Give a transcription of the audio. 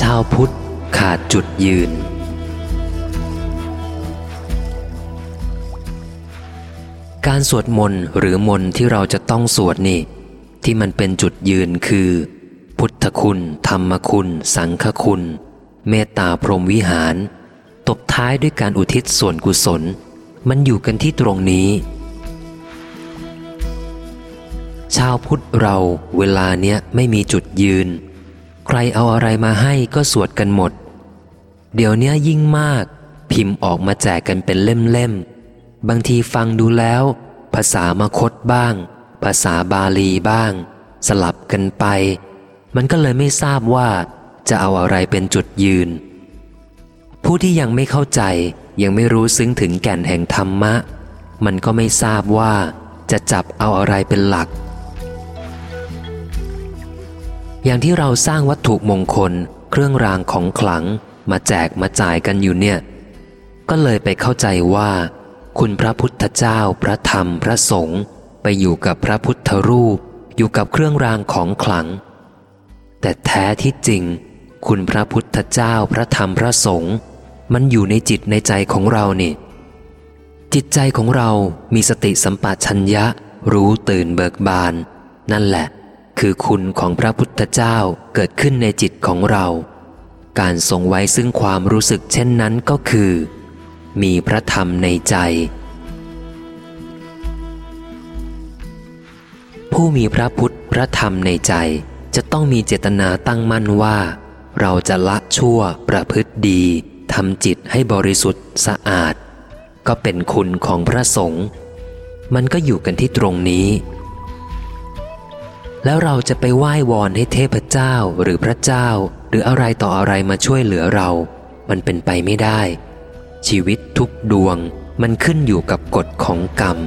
ชาวพุทธขาดจุดยืน การสวดมนต์หรือมนต์ที่เราจะต้องสวดนี่ ที่มันเป็นจุดยืนคือ พุทธคุณ ธรรมคุณ สังฆคุณ เมตตาพรหมวิหาร ตบท้ายด้วยการอุทิศส่วนกุศล มันอยู่กันที่ตรงนี้ ชาวพุทธเราเวลาเนี้ยไม่มีจุดยืน ใครเอาอะไรมาให้ก็สวดกันหมด เดี๋ยวนี้ยิ่งมาก พิมพ์ออกมาแจกกันเป็นเล่มๆ บางทีฟังดูแล้ว ภาษามาคตบ้าง ภาษาบาลีบ้าง สลับกันไป มันก็เลยไม่ทราบว่าจะเอาอะไรเป็นจุดยืน ผู้ที่ยังไม่เข้าใจยังไม่รู้ซึ้งถึงแก่นแห่งธรรมะ มันก็ไม่ทราบว่าจะจับเอาอะไรเป็นหลัก อย่างที่เราสร้างวัตถุมงคล เครื่องรางของขลัง มาแจกมาจ่ายกันอยู่เนี่ย ก็เลยไปเข้าใจว่า คุณพระพุทธเจ้าพระธรรมพระสงฆ์ไปอยู่กับพระพุทธรูป อยู่กับเครื่องรางของขลัง แต่แท้ที่จริง คุณพระพุทธเจ้าพระธรรมพระสงฆ์มันอยู่ในจิตในใจของเรานี่ จิตใจของเรามีสติสัมปชัญญะ รู้ตื่นเบิกบาน นั่นแหละ คือคุณของพระพุทธเจ้าเกิดขึ้นในจิตของเรา การทรงไว้ซึ่งความรู้สึกเช่นนั้นก็คือ มีพระธรรมในใจ ผู้มีพระพุทธพระธรรมในใจจะต้องมีเจตนาตั้งมั่นว่า เราจะละชั่วประพฤติดีทำจิตให้บริสุทธิ์สะอาด ก็เป็นคุณของพระสงฆ์มันก็อยู่กันที่ตรงนี้ แล้วเราจะไปไหว้วอนให้เทพเจ้าหรือพระเจ้า หรืออะไรต่ออะไรมาช่วยเหลือเรา มันเป็นไปไม่ได้ ชีวิตทุกดวงมันขึ้นอยู่กับกฎของกรรม